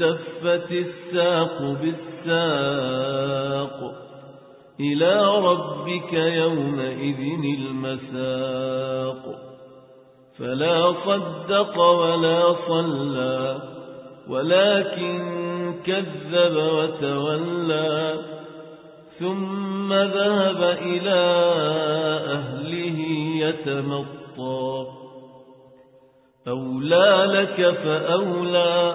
والتفت الساق بالساق إلى ربك يومئذ المساق. فلا صدق ولا صلى ولكن كذب وتولى. ثم ذهب إلى أهله يتمطى. أولى لك فأولى.